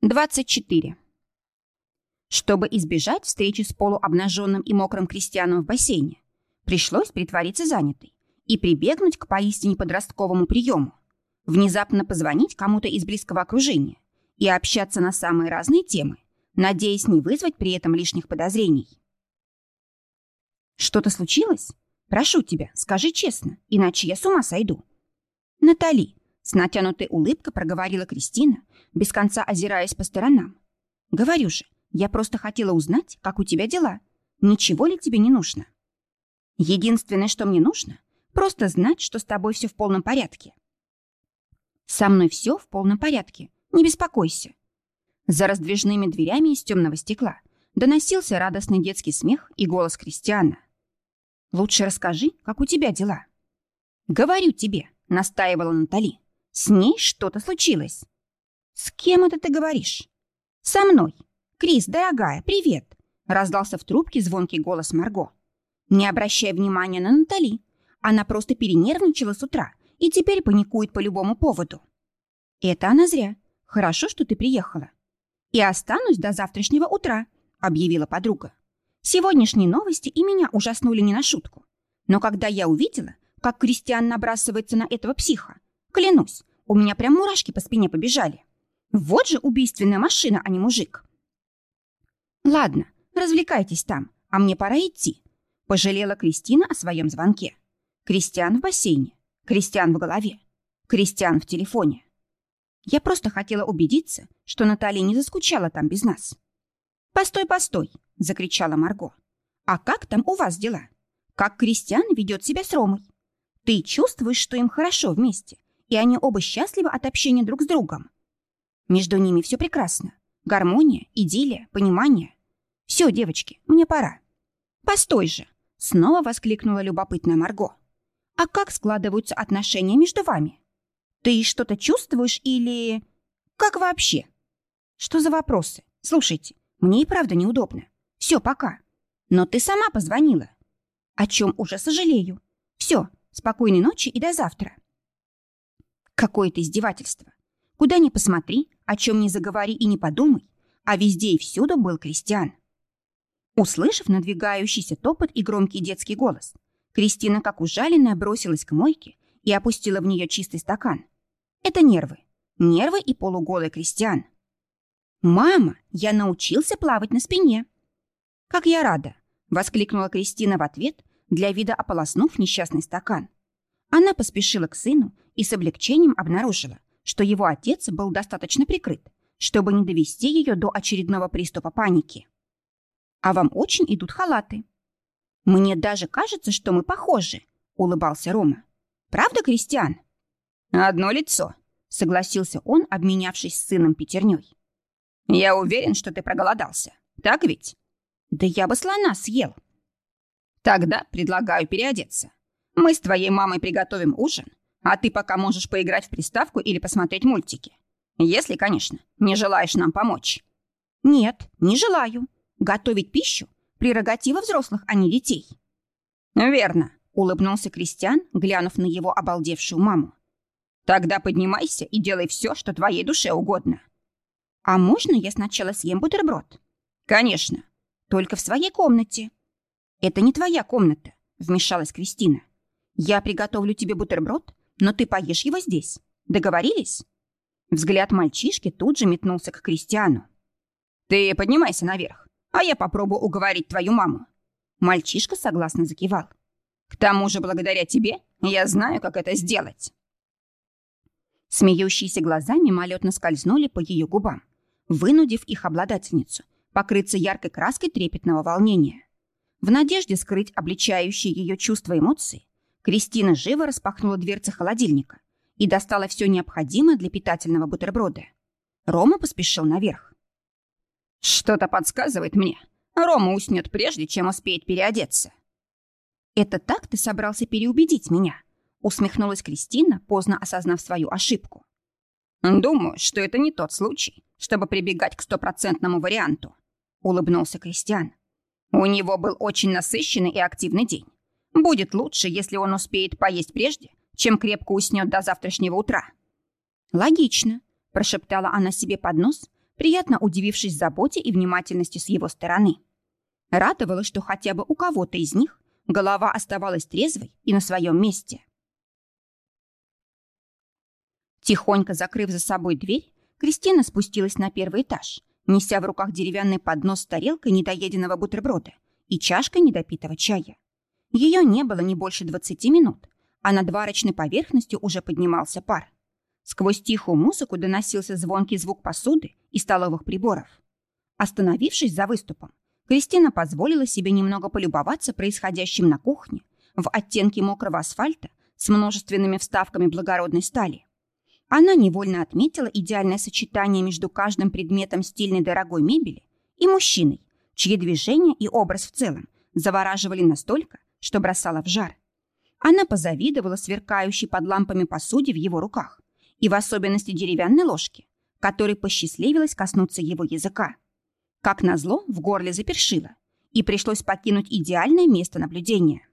24. Чтобы избежать встречи с полуобнаженным и мокрым крестьяном в бассейне, пришлось притвориться занятой и прибегнуть к поистине подростковому приему. Внезапно позвонить кому-то из близкого окружения и общаться на самые разные темы, надеясь не вызвать при этом лишних подозрений. «Что-то случилось? Прошу тебя, скажи честно, иначе я с ума сойду». «Натали, с натянутой улыбкой проговорила Кристина, без конца озираясь по сторонам. «Говорю же, я просто хотела узнать, как у тебя дела. Ничего ли тебе не нужно?» «Единственное, что мне нужно, просто знать, что с тобой все в полном порядке». «Со мной все в полном порядке. Не беспокойся». За раздвижными дверями из темного стекла доносился радостный детский смех и голос Кристиана. «Лучше расскажи, как у тебя дела». «Говорю тебе», — настаивала Натали. С ней что-то случилось. С кем это ты говоришь? Со мной. Крис, дорогая, привет. Раздался в трубке звонкий голос Марго. Не обращай внимания на Натали. Она просто перенервничала с утра и теперь паникует по любому поводу. Это она зря. Хорошо, что ты приехала. И останусь до завтрашнего утра, объявила подруга. Сегодняшние новости и меня ужаснули не на шутку. Но когда я увидела, как Кристиан набрасывается на этого психа, клянусь, у меня прям мурашки по спине побежали. Вот же убийственная машина, а не мужик. Ладно, развлекайтесь там, а мне пора идти. Пожалела Кристина о своем звонке. Кристиан в бассейне, Кристиан в голове, Кристиан в телефоне. Я просто хотела убедиться, что Наталья не заскучала там без нас. «Постой, постой!» — закричала Марго. «А как там у вас дела? Как Кристиан ведет себя с Ромой? Ты чувствуешь, что им хорошо вместе, и они оба счастливы от общения друг с другом. Между ними все прекрасно. Гармония, идиллия, понимание. Все, девочки, мне пора. Постой же, снова воскликнула любопытная Марго. А как складываются отношения между вами? Ты что-то чувствуешь или... Как вообще? Что за вопросы? Слушайте, мне и правда неудобно. Все, пока. Но ты сама позвонила. О чем уже сожалею. Все, спокойной ночи и до завтра. Какое-то издевательство. Куда ни посмотри, о чем ни заговори и не подумай, а везде и всюду был крестьян. Услышав надвигающийся топот и громкий детский голос, Кристина, как ужаленная, бросилась к мойке и опустила в нее чистый стакан. Это нервы. Нервы и полуголый крестьян. «Мама, я научился плавать на спине!» «Как я рада!» — воскликнула Кристина в ответ, для вида ополоснув несчастный стакан. Она поспешила к сыну и с облегчением обнаружила, что его отец был достаточно прикрыт, чтобы не довести ее до очередного приступа паники. «А вам очень идут халаты». «Мне даже кажется, что мы похожи», — улыбался Рома. «Правда, Кристиан?» «Одно лицо», — согласился он, обменявшись с сыном пятерней. «Я уверен, что ты проголодался. Так ведь?» «Да я бы слона съел». «Тогда предлагаю переодеться. Мы с твоей мамой приготовим ужин, а ты пока можешь поиграть в приставку или посмотреть мультики. Если, конечно, не желаешь нам помочь. Нет, не желаю. Готовить пищу – прерогатива взрослых, а не детей. Верно, улыбнулся Кристиан, глянув на его обалдевшую маму. Тогда поднимайся и делай все, что твоей душе угодно. А можно я сначала съем бутерброд? Конечно. Только в своей комнате. Это не твоя комната, вмешалась Кристина. Я приготовлю тебе бутерброд, но ты поешь его здесь. Договорились?» Взгляд мальчишки тут же метнулся к Кристиану. «Ты поднимайся наверх, а я попробую уговорить твою маму». Мальчишка согласно закивал. «К тому же, благодаря тебе, я знаю, как это сделать». Смеющиеся глаза мимолетно скользнули по ее губам, вынудив их обладательницу покрыться яркой краской трепетного волнения. В надежде скрыть обличающие ее чувства эмоции, Кристина живо распахнула дверцы холодильника и достала все необходимое для питательного бутерброда. Рома поспешил наверх. «Что-то подсказывает мне. Рома уснет прежде, чем успеет переодеться». «Это так ты собрался переубедить меня?» усмехнулась Кристина, поздно осознав свою ошибку. «Думаю, что это не тот случай, чтобы прибегать к стопроцентному варианту», улыбнулся Кристиан. «У него был очень насыщенный и активный день. Будет лучше, если он успеет поесть прежде, чем крепко уснет до завтрашнего утра. Логично, прошептала она себе под нос, приятно удивившись заботе и внимательности с его стороны. Радовало, что хотя бы у кого-то из них голова оставалась трезвой и на своем месте. Тихонько закрыв за собой дверь, Кристина спустилась на первый этаж, неся в руках деревянный поднос с тарелкой недоеденного бутерброда и чашкой недопитого чая. Ее не было не больше 20 минут, а над варочной поверхностью уже поднимался пар. Сквозь тихую музыку доносился звонкий звук посуды и столовых приборов. Остановившись за выступом, Кристина позволила себе немного полюбоваться происходящим на кухне в оттенке мокрого асфальта с множественными вставками благородной стали. Она невольно отметила идеальное сочетание между каждым предметом стильной дорогой мебели и мужчиной, чьи движения и образ в целом завораживали настолько, что бросала в жар. Она позавидовала сверкающей под лампами посуде в его руках и в особенности деревянной ложке, которой посчастливилось коснуться его языка. Как назло, в горле запершило, и пришлось покинуть идеальное место наблюдения.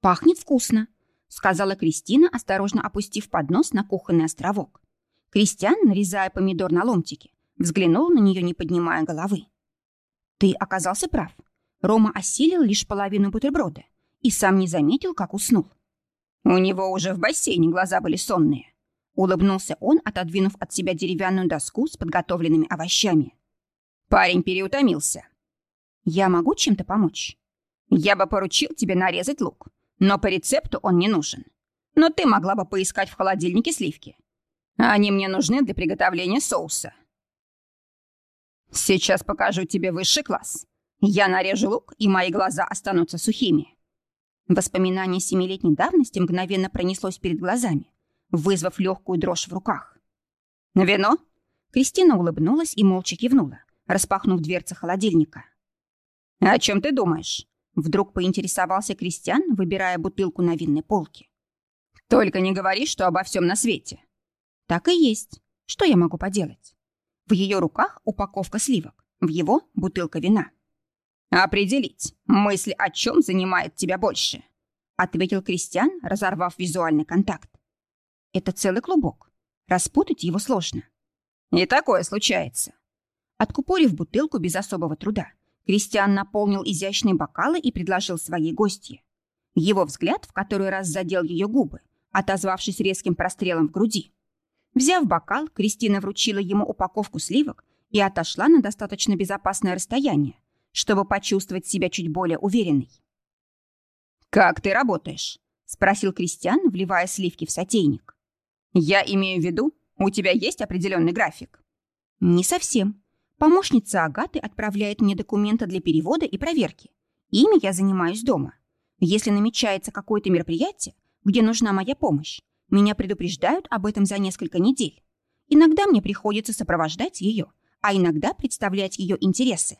«Пахнет вкусно», — сказала Кристина, осторожно опустив поднос на кухонный островок. Кристиан, нарезая помидор на ломтики, взглянул на нее, не поднимая головы. «Ты оказался прав. Рома осилил лишь половину бутерброда и сам не заметил, как уснул. У него уже в бассейне глаза были сонные. Улыбнулся он, отодвинув от себя деревянную доску с подготовленными овощами. Парень переутомился. «Я могу чем-то помочь?» «Я бы поручил тебе нарезать лук, но по рецепту он не нужен. Но ты могла бы поискать в холодильнике сливки. Они мне нужны для приготовления соуса». «Сейчас покажу тебе высший класс. Я нарежу лук, и мои глаза останутся сухими». Воспоминание семилетней давности мгновенно пронеслось перед глазами, вызвав легкую дрожь в руках. «Вино?» Кристина улыбнулась и молча кивнула, распахнув дверцы холодильника. «О чем ты думаешь?» Вдруг поинтересовался Кристиан, выбирая бутылку на винной полке. «Только не говори, что обо всем на свете». «Так и есть. Что я могу поделать?» В ее руках упаковка сливок, в его бутылка вина. «Определить, мысль о чем занимает тебя больше?» ответил Кристиан, разорвав визуальный контакт. «Это целый клубок. Распутать его сложно». «И такое случается». Откупорив бутылку без особого труда, Кристиан наполнил изящные бокалы и предложил своей гостье. Его взгляд в который раз задел ее губы, отозвавшись резким прострелом в груди. Взяв бокал, Кристина вручила ему упаковку сливок и отошла на достаточно безопасное расстояние, чтобы почувствовать себя чуть более уверенной. «Как ты работаешь?» — спросил Кристиан, вливая сливки в сотейник. «Я имею в виду, у тебя есть определенный график?» «Не совсем. Помощница Агаты отправляет мне документы для перевода и проверки. Ими я занимаюсь дома. Если намечается какое-то мероприятие, где нужна моя помощь, меня предупреждают об этом за несколько недель. Иногда мне приходится сопровождать ее, а иногда представлять ее интересы.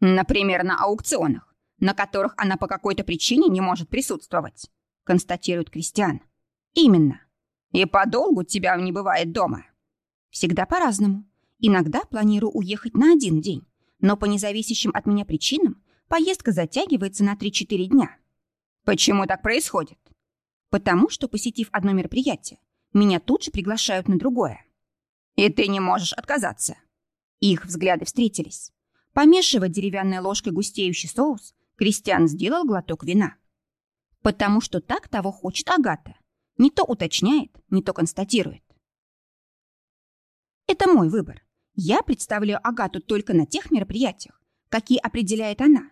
Например, на аукционах, на которых она по какой-то причине не может присутствовать, констатирует Кристиан. Именно. И подолгу тебя не бывает дома. Всегда по-разному. Иногда планирую уехать на один день, но по независящим от меня причинам поездка затягивается на 3-4 дня. Почему так происходит? Потому что, посетив одно мероприятие, меня тут же приглашают на другое. И ты не можешь отказаться. Их взгляды встретились. Помешивая деревянной ложкой густеющий соус, Кристиан сделал глоток вина. Потому что так того хочет Агата. Не то уточняет, не то констатирует. Это мой выбор. Я представляю Агату только на тех мероприятиях, какие определяет она.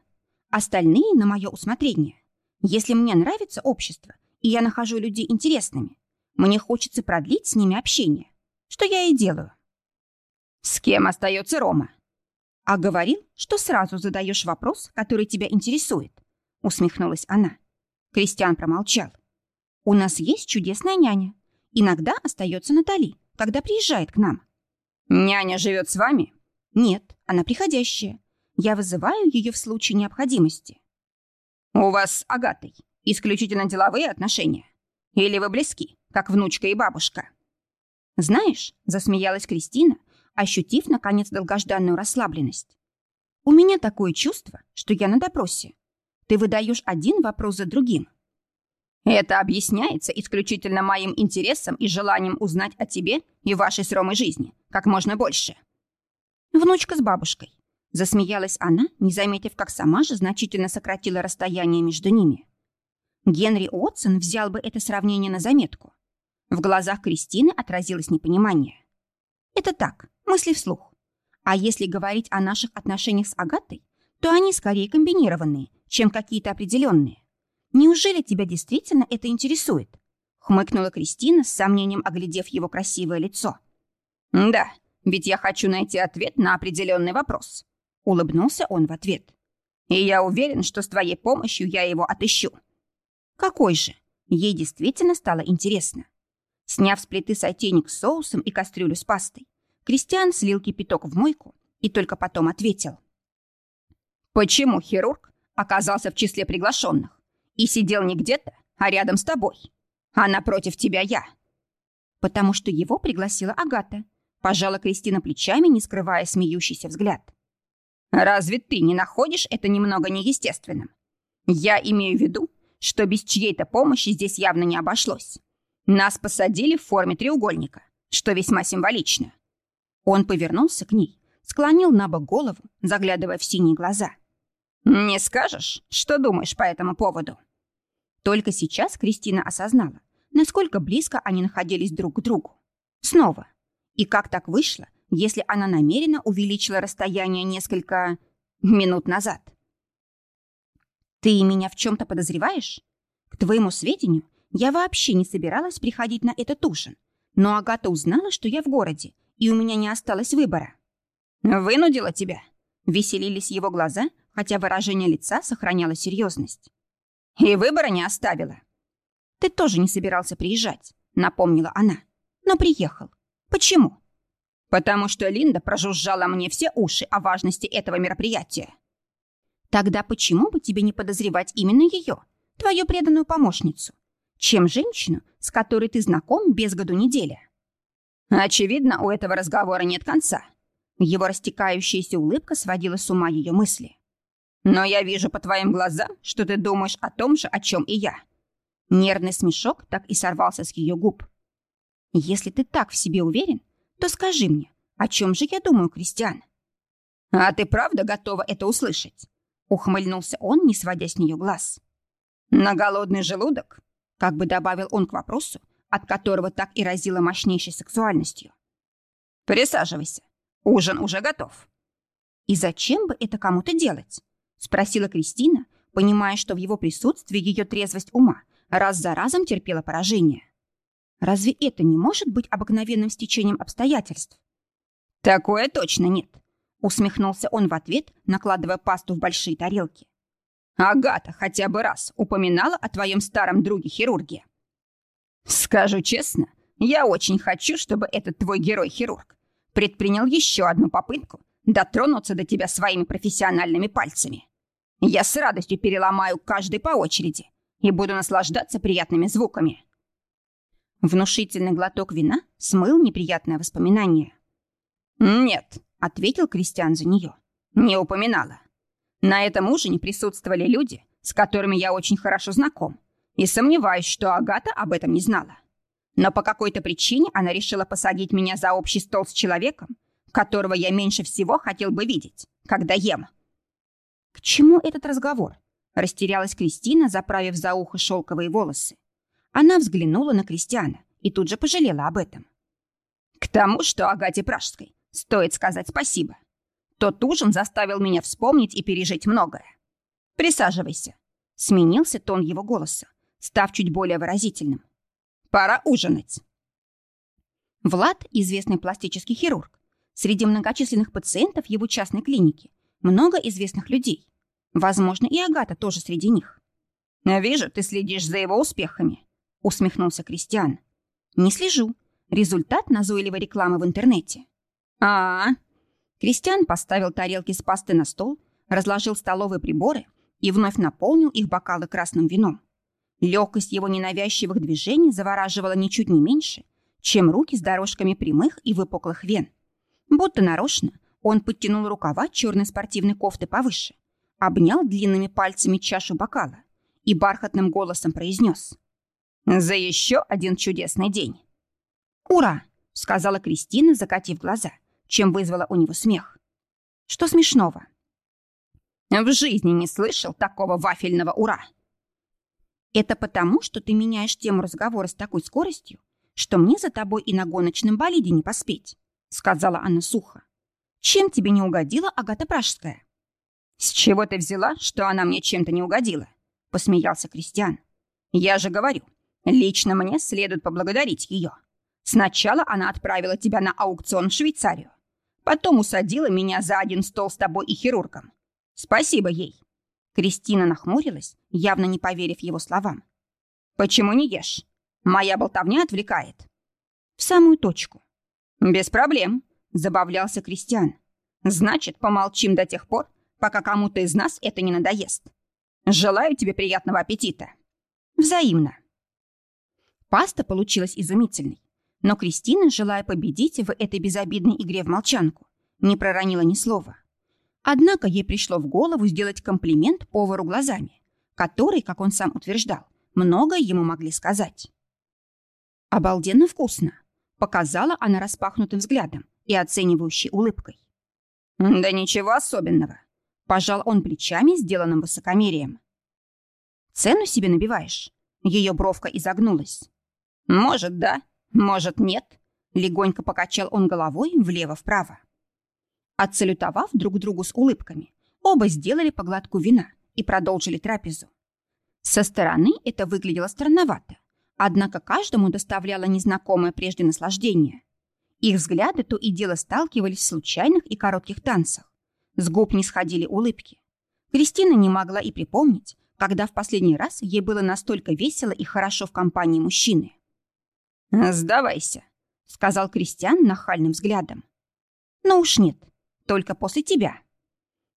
Остальные на мое усмотрение. Если мне нравится общество, и я нахожу людей интересными, мне хочется продлить с ними общение, что я и делаю. С кем остается Рома? «А говорил, что сразу задаешь вопрос, который тебя интересует», — усмехнулась она. Кристиан промолчал. «У нас есть чудесная няня. Иногда остается Натали, когда приезжает к нам». «Няня живет с вами?» «Нет, она приходящая. Я вызываю ее в случае необходимости». «У вас с Агатой исключительно деловые отношения? Или вы близки, как внучка и бабушка?» «Знаешь», — засмеялась Кристина, ощутив, наконец, долгожданную расслабленность. «У меня такое чувство, что я на допросе. Ты выдаешь один вопрос за другим». Это объясняется исключительно моим интересом и желанием узнать о тебе и вашей с жизни как можно больше. Внучка с бабушкой. Засмеялась она, не заметив, как сама же значительно сократила расстояние между ними. Генри Уотсон взял бы это сравнение на заметку. В глазах Кристины отразилось непонимание. Это так, мысли вслух. А если говорить о наших отношениях с Агатой, то они скорее комбинированные, чем какие-то определенные. Неужели тебя действительно это интересует? Хмыкнула Кристина с сомнением, оглядев его красивое лицо. Да, ведь я хочу найти ответ на определенный вопрос. Улыбнулся он в ответ. И я уверен, что с твоей помощью я его отыщу. Какой же? Ей действительно стало интересно. Сняв с плиты сотейник с соусом и кастрюлю с пастой, Кристиан слил кипяток в мойку и только потом ответил. «Почему хирург оказался в числе приглашенных и сидел не где-то, а рядом с тобой, а напротив тебя я?» «Потому что его пригласила Агата», пожала Кристина плечами, не скрывая смеющийся взгляд. «Разве ты не находишь это немного неестественным? Я имею в виду, что без чьей-то помощи здесь явно не обошлось. Нас посадили в форме треугольника, что весьма символично. Он повернулся к ней, склонил на бок голову, заглядывая в синие глаза. «Не скажешь, что думаешь по этому поводу?» Только сейчас Кристина осознала, насколько близко они находились друг к другу. Снова. И как так вышло, если она намеренно увеличила расстояние несколько минут назад? «Ты меня в чем-то подозреваешь? К твоему сведению, я вообще не собиралась приходить на этот ужин. Но Агата узнала, что я в городе, и у меня не осталось выбора. «Вынудила тебя?» Веселились его глаза, хотя выражение лица сохраняло серьезность. «И выбора не оставила». «Ты тоже не собирался приезжать», — напомнила она. «Но приехал. Почему?» «Потому что Линда прожужжала мне все уши о важности этого мероприятия». «Тогда почему бы тебе не подозревать именно ее, твою преданную помощницу? чем женщину, с которой ты знаком без году неделя. Очевидно, у этого разговора нет конца. Его растекающаяся улыбка сводила с ума ее мысли. Но я вижу по твоим глазам, что ты думаешь о том же, о чем и я. Нервный смешок так и сорвался с ее губ. Если ты так в себе уверен, то скажи мне, о чем же я думаю, Кристиан? А ты правда готова это услышать? Ухмыльнулся он, не сводя с нее глаз. На голодный желудок как бы добавил он к вопросу, от которого так и разило мощнейшей сексуальностью. «Присаживайся. Ужин уже готов». «И зачем бы это кому-то делать?» — спросила Кристина, понимая, что в его присутствии ее трезвость ума раз за разом терпела поражение. «Разве это не может быть обыкновенным стечением обстоятельств?» «Такое точно нет», — усмехнулся он в ответ, накладывая пасту в большие тарелки. Агата хотя бы раз упоминала о твоем старом друге-хирурге? Скажу честно, я очень хочу, чтобы этот твой герой-хирург предпринял еще одну попытку дотронуться до тебя своими профессиональными пальцами. Я с радостью переломаю каждый по очереди и буду наслаждаться приятными звуками. Внушительный глоток вина смыл неприятное воспоминание. «Нет», — ответил Кристиан за нее, — «не упоминала. На этом ужине присутствовали люди, с которыми я очень хорошо знаком, и сомневаюсь, что Агата об этом не знала. Но по какой-то причине она решила посадить меня за общий стол с человеком, которого я меньше всего хотел бы видеть, когда ем. К чему этот разговор? Растерялась Кристина, заправив за ухо шелковые волосы. Она взглянула на Кристиана и тут же пожалела об этом. К тому, что Агате Пражской стоит сказать спасибо. Тот ужин заставил меня вспомнить и пережить многое. Присаживайся. Сменился тон его голоса, став чуть более выразительным. Пора ужинать. Влад – известный пластический хирург. Среди многочисленных пациентов его частной клиники много известных людей. Возможно, и Агата тоже среди них. «Вижу, ты следишь за его успехами», — усмехнулся Кристиан. «Не слежу. Результат назойливой рекламы в интернете». «А, -а, -а Кристиан поставил тарелки с пасты на стол, разложил столовые приборы и вновь наполнил их бокалы красным вином. Легкость его ненавязчивых движений завораживала ничуть не меньше, чем руки с дорожками прямых и выпуклых вен. Будто нарочно он подтянул рукава черной спортивной кофты повыше, обнял длинными пальцами чашу бокала и бархатным голосом произнес За еще один чудесный день. «Ура!» — сказала Кристина, закатив глаза, чем вызвала у него смех. «Что смешного?» «В жизни не слышал такого вафельного «ура». «Это потому, что ты меняешь тему разговора с такой скоростью, что мне за тобой и на гоночном болиде не поспеть», — сказала она сухо. «Чем тебе не угодила Агата Пражская?» «С чего ты взяла, что она мне чем-то не угодила?» — посмеялся Кристиан. «Я же говорю, лично мне следует поблагодарить ее. Сначала она отправила тебя на аукцион в Швейцарию. Потом усадила меня за один стол с тобой и хирургом. Спасибо ей». Кристина нахмурилась, явно не поверив его словам. «Почему не ешь? Моя болтовня отвлекает». «В самую точку». «Без проблем», — забавлялся Кристиан. «Значит, помолчим до тех пор, пока кому-то из нас это не надоест. Желаю тебе приятного аппетита. Взаимно. Паста получилась изумительной, но Кристина, желая победить в этой безобидной игре в молчанку, не проронила ни слова. Однако ей пришло в голову сделать комплимент повару глазами, который, как он сам утверждал, многое ему могли сказать. «Обалденно вкусно!» — показала она распахнутым взглядом и оценивающей улыбкой. «Да ничего особенного», Пожал он плечами, сделанным высокомерием. «Цену себе набиваешь?» Ее бровка изогнулась. «Может, да, может, нет», — легонько покачал он головой влево-вправо. Отсалютовав друг другу с улыбками, оба сделали по глотку вина и продолжили трапезу. Со стороны это выглядело странновато, однако каждому доставляло незнакомое прежде наслаждение. Их взгляды то и дело сталкивались в случайных и коротких танцах. С губ не сходили улыбки. Кристина не могла и припомнить, когда в последний раз ей было настолько весело и хорошо в компании мужчины. «Сдавайся», — сказал Кристиан нахальным взглядом. «Ну уж нет, только после тебя».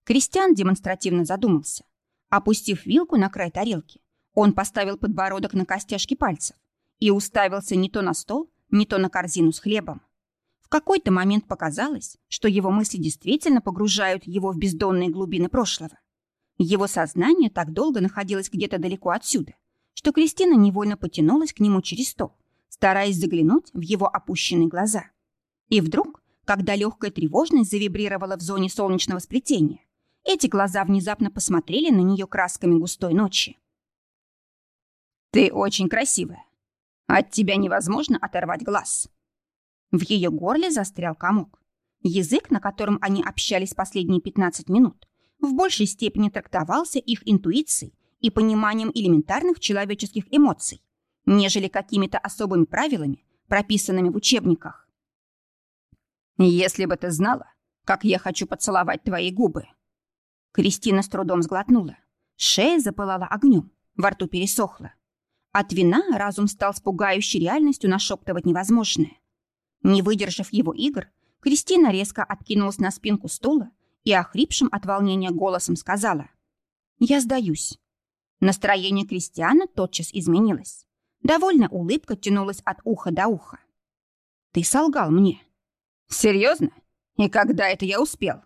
Кристиан демонстративно задумался. Опустив вилку на край тарелки, он поставил подбородок на костяшки пальцев и уставился не то на стол, не то на корзину с хлебом какой-то момент показалось, что его мысли действительно погружают его в бездонные глубины прошлого. Его сознание так долго находилось где-то далеко отсюда, что Кристина невольно потянулась к нему через стол, стараясь заглянуть в его опущенные глаза. И вдруг, когда легкая тревожность завибрировала в зоне солнечного сплетения, эти глаза внезапно посмотрели на нее красками густой ночи. «Ты очень красивая. От тебя невозможно оторвать глаз», в ее горле застрял комок. Язык, на котором они общались последние 15 минут, в большей степени трактовался их интуицией и пониманием элементарных человеческих эмоций, нежели какими-то особыми правилами, прописанными в учебниках. «Если бы ты знала, как я хочу поцеловать твои губы!» Кристина с трудом сглотнула. Шея запылала огнем, во рту пересохла. От вина разум стал с пугающей реальностью нашептывать невозможное. Не выдержав его игр, Кристина резко откинулась на спинку стула и охрипшим от волнения голосом сказала «Я сдаюсь». Настроение Кристиана тотчас изменилось. Довольно улыбка тянулась от уха до уха. «Ты солгал мне». «Серьезно? И когда это я успел?»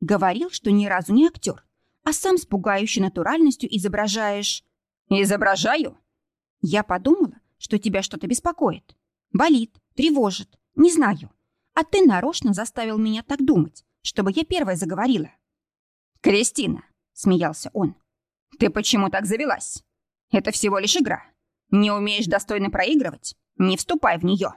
Говорил, что ни разу не актер, а сам с пугающей натуральностью изображаешь... «Изображаю?» Я подумала, что тебя что-то беспокоит. Болит, тревожит. Не знаю. А ты нарочно заставил меня так думать, чтобы я первая заговорила. «Кристина», — смеялся он, — «ты почему так завелась? Это всего лишь игра. Не умеешь достойно проигрывать? Не вступай в нее».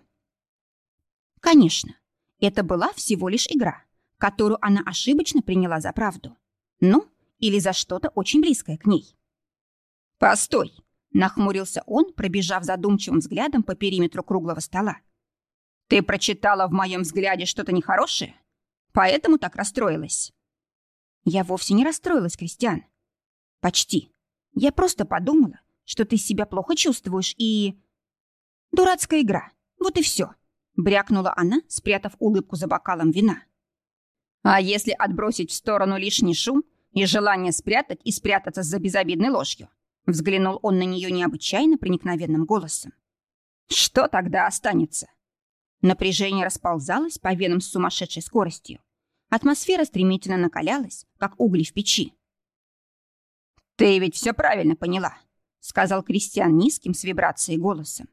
Конечно, это была всего лишь игра, которую она ошибочно приняла за правду. Ну, или за что-то очень близкое к ней. «Постой!» — нахмурился он, пробежав задумчивым взглядом по периметру круглого стола. Ты прочитала в моем взгляде что-то нехорошее? Поэтому так расстроилась. Я вовсе не расстроилась, Кристиан. Почти. Я просто подумала, что ты себя плохо чувствуешь и... Дурацкая игра. Вот и все. Брякнула она, спрятав улыбку за бокалом вина. А если отбросить в сторону лишний шум и желание спрятать и спрятаться за безобидной ложью? Взглянул он на нее необычайно проникновенным голосом. Что тогда останется? Напряжение расползалось по венам с сумасшедшей скоростью. Атмосфера стремительно накалялась, как угли в печи. «Ты ведь все правильно поняла», — сказал Кристиан низким с вибрацией голосом.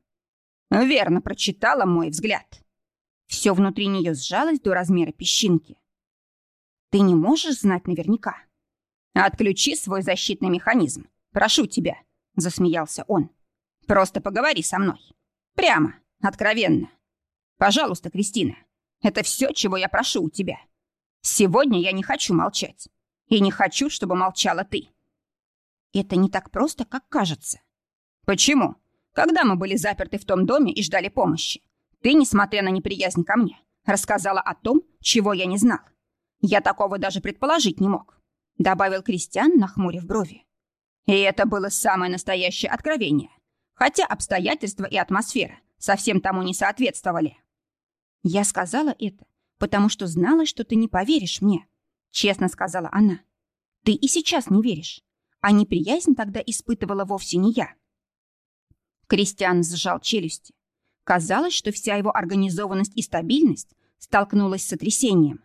Верно прочитала мой взгляд. Все внутри нее сжалось до размера песчинки. Ты не можешь знать наверняка. Отключи свой защитный механизм. Прошу тебя, засмеялся он. Просто поговори со мной. Прямо, откровенно. Пожалуйста, Кристина, это все, чего я прошу у тебя. Сегодня я не хочу молчать. И не хочу, чтобы молчала ты. Это не так просто, как кажется. Почему? Когда мы были заперты в том доме и ждали помощи, ты, несмотря на неприязнь ко мне, рассказала о том, чего я не знал. Я такого даже предположить не мог», — добавил Кристиан, нахмурив брови. И это было самое настоящее откровение, хотя обстоятельства и атмосфера совсем тому не соответствовали. «Я сказала это, потому что знала, что ты не поверишь мне», — честно сказала она. «Ты и сейчас не веришь, а неприязнь тогда испытывала вовсе не я». Кристиан сжал челюсти. Казалось, что вся его организованность и стабильность столкнулась с сотрясением.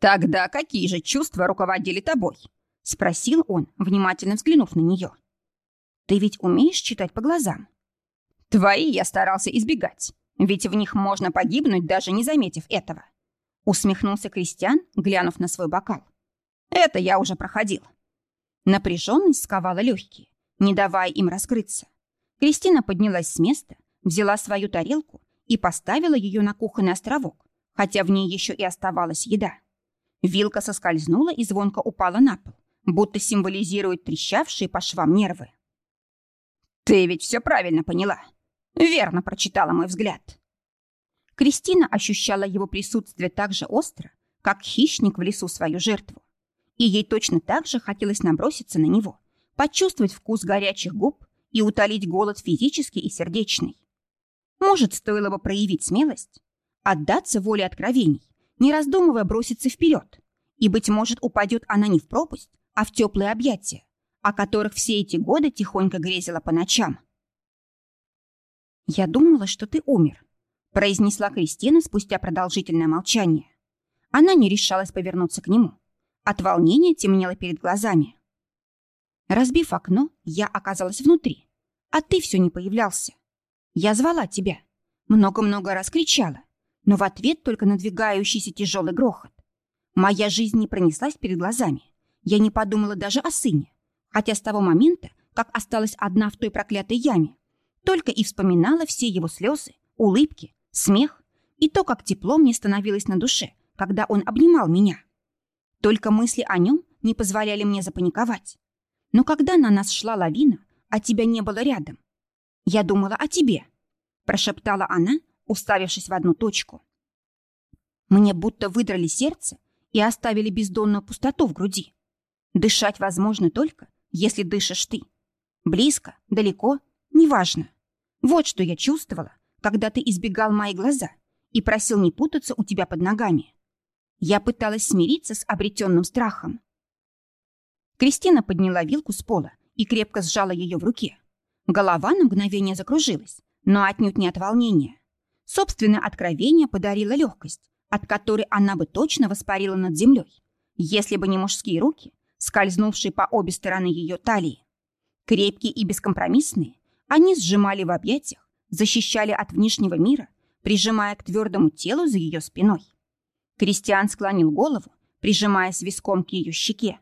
«Тогда какие же чувства руководили тобой?» — спросил он, внимательно взглянув на нее. «Ты ведь умеешь читать по глазам?» «Твои я старался избегать, ведь в них можно погибнуть, даже не заметив этого», — усмехнулся Кристиан, глянув на свой бокал. «Это я уже проходил». Напряженность сковала легкие, не давая им раскрыться. Кристина поднялась с места, взяла свою тарелку и поставила ее на кухонный островок, хотя в ней еще и оставалась еда. Вилка соскользнула и звонко упала на пол, будто символизирует трещавшие по швам нервы. «Ты ведь все правильно поняла. Верно прочитала мой взгляд». Кристина ощущала его присутствие так же остро, как хищник в лесу свою жертву. И ей точно так же хотелось наброситься на него, почувствовать вкус горячих губ и утолить голод физический и сердечный. Может, стоило бы проявить смелость, отдаться воле откровений, не раздумывая броситься вперед, и, быть может, упадет она не в пропасть, а в теплые объятия, о которых все эти годы тихонько грезила по ночам. «Я думала, что ты умер», — произнесла Кристина спустя продолжительное молчание. Она не решалась повернуться к нему. От волнения темнело перед глазами. Разбив окно, я оказалась внутри, а ты все не появлялся. Я звала тебя, много-много раз кричала, но в ответ только надвигающийся тяжелый грохот. Моя жизнь не пронеслась перед глазами. Я не подумала даже о сыне, хотя с того момента, как осталась одна в той проклятой яме, только и вспоминала все его слезы, улыбки, смех и то, как тепло мне становилось на душе, когда он обнимал меня. Только мысли о нем не позволяли мне запаниковать. Но когда на нас шла лавина, а тебя не было рядом, я думала о тебе, прошептала она, уставившись в одну точку. Мне будто выдрали сердце и оставили бездонную пустоту в груди. Дышать возможно только, если дышишь ты. Близко, далеко, неважно. Вот что я чувствовала, когда ты избегал мои глаза и просил не путаться у тебя под ногами. Я пыталась смириться с обретенным страхом. Кристина подняла вилку с пола и крепко сжала ее в руке. Голова на мгновение закружилась, но отнюдь не от волнения. Собственное откровение подарило легкость, от которой она бы точно воспарила над землей, если бы не мужские руки, скользнувшие по обе стороны ее талии. Крепкие и бескомпромиссные, они сжимали в объятиях, защищали от внешнего мира, прижимая к твердому телу за ее спиной. Кристиан склонил голову, прижимаясь виском к ее щеке.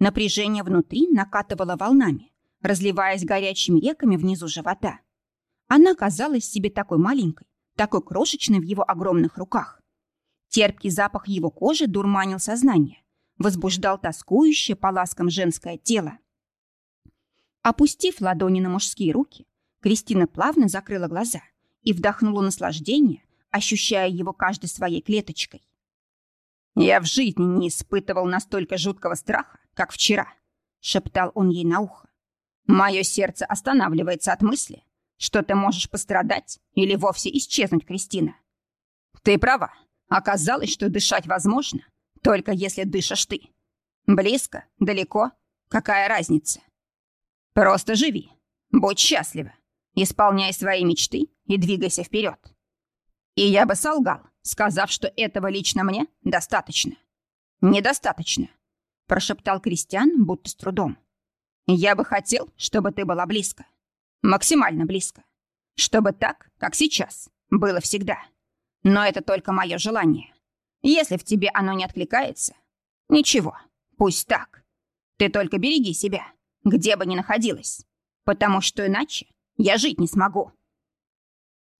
Напряжение внутри накатывало волнами, разливаясь горячими реками внизу живота. Она казалась себе такой маленькой, такой крошечной в его огромных руках. Терпкий запах его кожи дурманил сознание, возбуждал тоскующее по ласкам женское тело. Опустив ладони на мужские руки, Кристина плавно закрыла глаза и вдохнула наслаждение, ощущая его каждой своей клеточкой. «Я в жизни не испытывал настолько жуткого страха, как вчера», — шептал он ей на ухо. «Мое сердце останавливается от мысли, что ты можешь пострадать или вовсе исчезнуть, Кристина. Ты права. Оказалось, что дышать возможно, только если дышишь ты. Близко, далеко, какая разница? Просто живи, будь счастлива, исполняй свои мечты и двигайся вперед. И я бы солгал, сказав, что этого лично мне достаточно. Недостаточно, прошептал Кристиан, будто с трудом. Я бы хотел, чтобы ты была близко. Максимально близко. Чтобы так, как сейчас, было всегда. Но это только мое желание. Если в тебе оно не откликается, ничего, пусть так. Ты только береги себя, где бы ни находилась, потому что иначе я жить не смогу.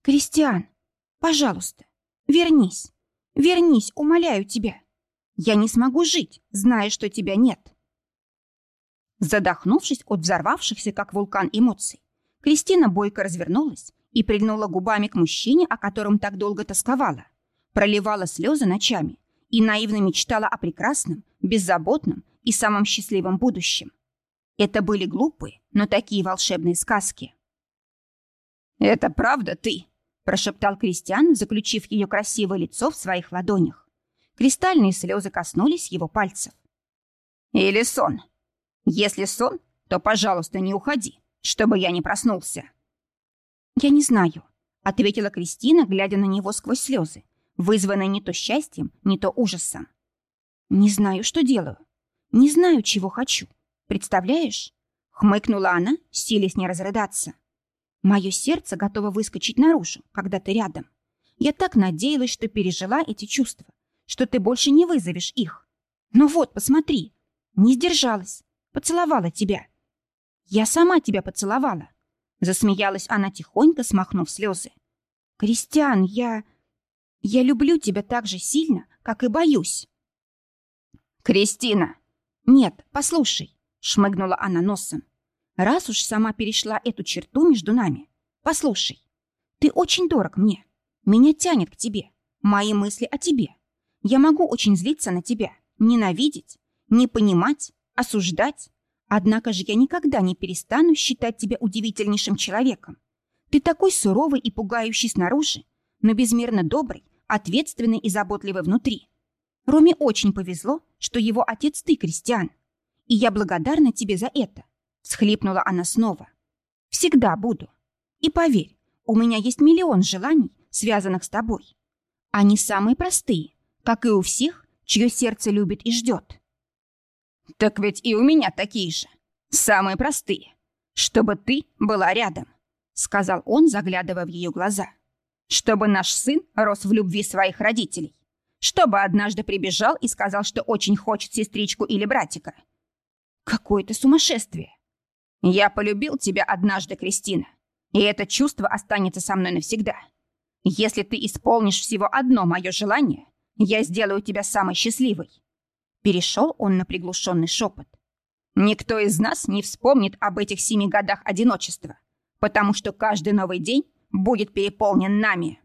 Кристиан, пожалуйста, вернись. Вернись, умоляю тебя. Я не смогу жить, зная, что тебя нет. Задохнувшись от взорвавшихся, как вулкан, эмоций, Кристина бойко развернулась и прильнула губами к мужчине, о котором так долго тосковала, проливала слезы ночами и наивно мечтала о прекрасном, беззаботном и самом счастливом будущем. Это были глупые, но такие волшебные сказки. «Это правда ты?» – прошептал Кристиан, заключив ее красивое лицо в своих ладонях. Кристальные слезы коснулись его пальцев. «Или сон? Если сон, то, пожалуйста, не уходи, чтобы я не проснулся». «Я не знаю», — ответила Кристина, глядя на него сквозь слезы, вызванные не то счастьем, не то ужасом. «Не знаю, что делаю. Не знаю, чего хочу. Представляешь?» Хмыкнула она, силясь не разрыдаться. «Мое сердце готово выскочить наружу, когда ты рядом. Я так надеялась, что пережила эти чувства, что ты больше не вызовешь их. Но вот, посмотри, не сдержалась, поцеловала тебя. Я сама тебя поцеловала, Засмеялась она тихонько, смахнув слезы. «Кристиан, я... я люблю тебя так же сильно, как и боюсь». «Кристина!» «Нет, послушай», — шмыгнула она носом. «Раз уж сама перешла эту черту между нами, послушай. Ты очень дорог мне. Меня тянет к тебе. Мои мысли о тебе. Я могу очень злиться на тебя, ненавидеть, не понимать, осуждать, Однако же я никогда не перестану считать тебя удивительнейшим человеком. Ты такой суровый и пугающий снаружи, но безмерно добрый, ответственный и заботливый внутри. Роме очень повезло, что его отец ты, Кристиан. И я благодарна тебе за это. Схлипнула она снова. Всегда буду. И поверь, у меня есть миллион желаний, связанных с тобой. Они самые простые, как и у всех, чье сердце любит и ждет. Так ведь и у меня такие же. Самые простые. Чтобы ты была рядом, сказал он, заглядывая в ее глаза. Чтобы наш сын рос в любви своих родителей. Чтобы однажды прибежал и сказал, что очень хочет сестричку или братика. Какое-то сумасшествие. Я полюбил тебя однажды, Кристина. И это чувство останется со мной навсегда. Если ты исполнишь всего одно мое желание, я сделаю тебя самой счастливой. Перешел он на приглушенный шепот. «Никто из нас не вспомнит об этих семи годах одиночества, потому что каждый новый день будет переполнен нами».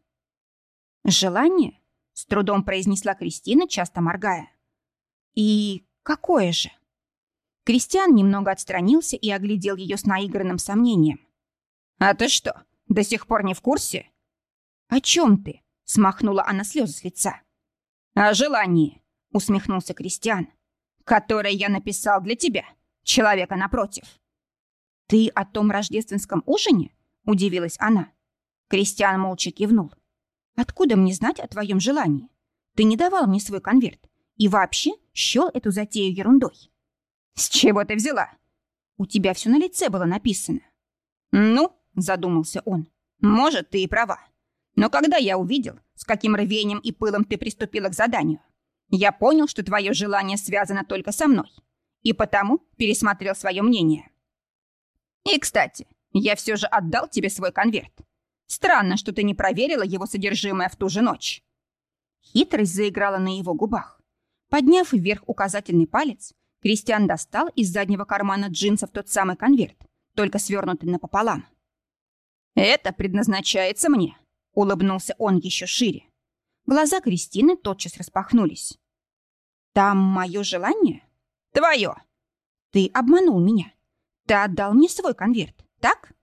«Желание?» — с трудом произнесла Кристина, часто моргая. «И какое же?» Кристиан немного отстранился и оглядел ее с наигранным сомнением. «А ты что, до сих пор не в курсе?» «О чем ты?» — смахнула она слезы с лица. «О желании усмехнулся Кристиан. «Которое я написал для тебя, человека напротив». «Ты о том рождественском ужине?» — удивилась она. Кристиан молча кивнул. «Откуда мне знать о твоем желании? Ты не давал мне свой конверт и вообще счел эту затею ерундой». «С чего ты взяла?» «У тебя все на лице было написано». «Ну», — задумался он, — «может, ты и права. Но когда я увидел, с каким рвением и пылом ты приступила к заданию, я понял, что твое желание связано только со мной, и потому пересмотрел свое мнение. И, кстати, я все же отдал тебе свой конверт. Странно, что ты не проверила его содержимое в ту же ночь. Хитрость заиграла на его губах. Подняв вверх указательный палец, Кристиан достал из заднего кармана джинсов тот самый конверт, только свернутый напополам. «Это предназначается мне», — улыбнулся он еще шире. Глаза Кристины тотчас распахнулись. «Там мое желание?» «Твое!» «Ты обманул меня. Ты отдал мне свой конверт, так?»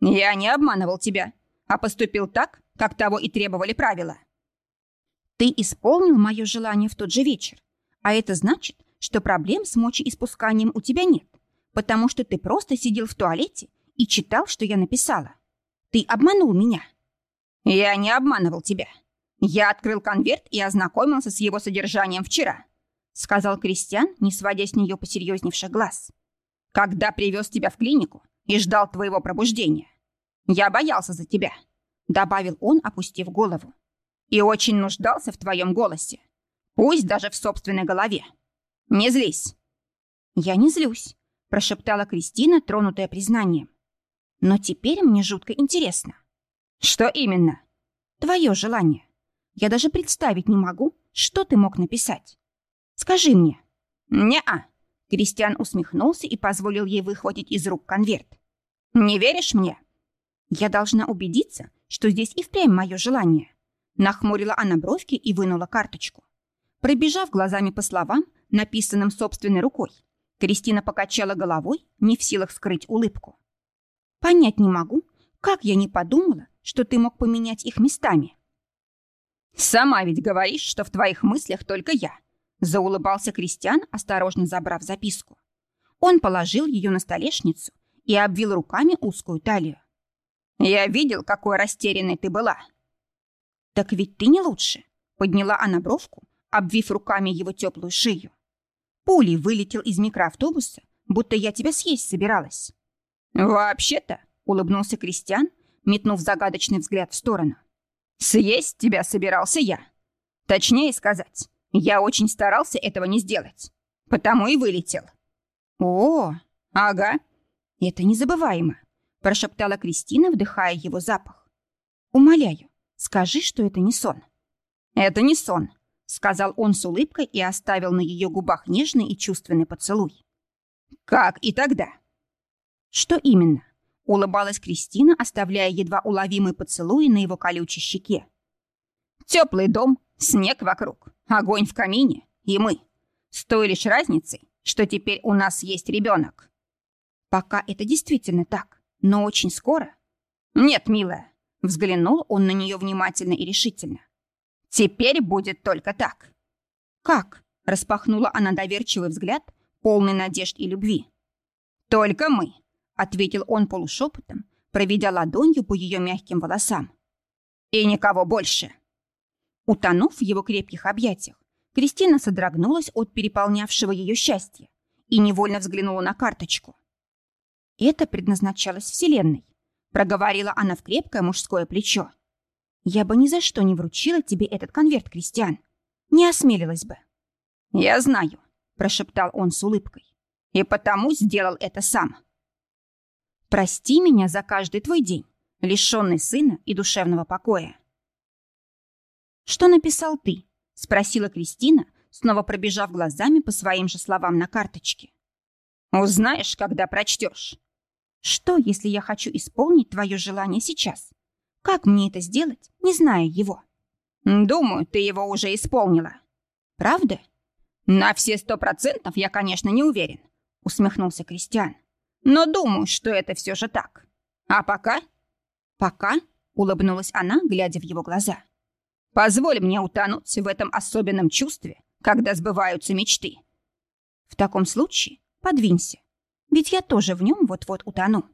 «Я не обманывал тебя, а поступил так, как того и требовали правила». «Ты исполнил мое желание в тот же вечер, а это значит, что проблем с мочеиспусканием у тебя нет, потому что ты просто сидел в туалете и читал, что я написала. Ты обманул меня». «Я не обманывал тебя. «Я открыл конверт и ознакомился с его содержанием вчера», сказал Кристиан, не сводя с нее посерьезневших глаз. когда привез тебя в клинику и ждал твоего пробуждения. Я боялся за тебя», — добавил он, опустив голову. «И очень нуждался в твоем голосе, пусть даже в собственной голове. Не злись». «Я не злюсь», — прошептала Кристина, тронутая признанием. «Но теперь мне жутко интересно». «Что именно?» «Твое желание. Я даже представить не могу, что ты мог написать. Скажи мне». «Не-а», Кристиан усмехнулся и позволил ей выхватить из рук конверт. «Не веришь мне?» «Я должна убедиться, что здесь и впрямь мое желание». Нахмурила она бровки и вынула карточку. Пробежав глазами по словам, написанным собственной рукой, Кристина покачала головой, не в силах скрыть улыбку. «Понять не могу, как я не подумала, что ты мог поменять их местами». «Сама ведь говоришь, что в твоих мыслях только я», Заулыбался Кристиан, осторожно забрав записку. Он положил ее на столешницу и обвил руками узкую талию. «Я видел, какой растерянной ты была». «Так ведь ты не лучше», — подняла она бровку, обвив руками его теплую шею. Пулей вылетел из микроавтобуса, будто я тебя съесть собиралась. «Вообще-то», — улыбнулся Кристиан, метнув загадочный взгляд в сторону, «съесть тебя собирался я. Точнее сказать, я очень старался этого не сделать, потому и вылетел. О, ага. Это незабываемо, прошептала Кристина, вдыхая его запах. Умоляю, скажи, что это не сон. Это не сон, сказал он с улыбкой и оставил на ее губах нежный и чувственный поцелуй. Как и тогда. Что именно? Улыбалась Кристина, оставляя едва уловимый поцелуй на его колючей щеке. Теплый дом, снег вокруг, огонь в камине и мы. С той лишь разницей, что теперь у нас есть ребенок. Пока это действительно так, но очень скоро. Нет, милая, взглянул он на нее внимательно и решительно. Теперь будет только так. Как? Распахнула она доверчивый взгляд, полный надежд и любви. Только мы, ответил он полушепотом, проведя ладонью по ее мягким волосам. И никого больше. Утонув в его крепких объятиях, Кристина содрогнулась от переполнявшего ее счастья и невольно взглянула на карточку. «Это предназначалось Вселенной», — проговорила она в крепкое мужское плечо. «Я бы ни за что не вручила тебе этот конверт, Кристиан. Не осмелилась бы». «Я знаю», — прошептал он с улыбкой. «И потому сделал это сам». «Прости меня за каждый твой день, лишенный сына и душевного покоя». «Что написал ты?» — спросила Кристина, снова пробежав глазами по своим же словам на карточке. «Узнаешь, когда прочтешь». «Что, если я хочу исполнить твое желание сейчас? Как мне это сделать, не зная его?» «Думаю, ты его уже исполнила». «Правда?» «На все сто процентов я, конечно, не уверен», — усмехнулся Кристиан. «Но думаю, что это все же так. А пока?» «Пока?» — улыбнулась она, глядя в его глаза. Позволь мне утонуть в этом особенном чувстве, когда сбываются мечты. В таком случае подвинься, ведь я тоже в нем вот-вот утону.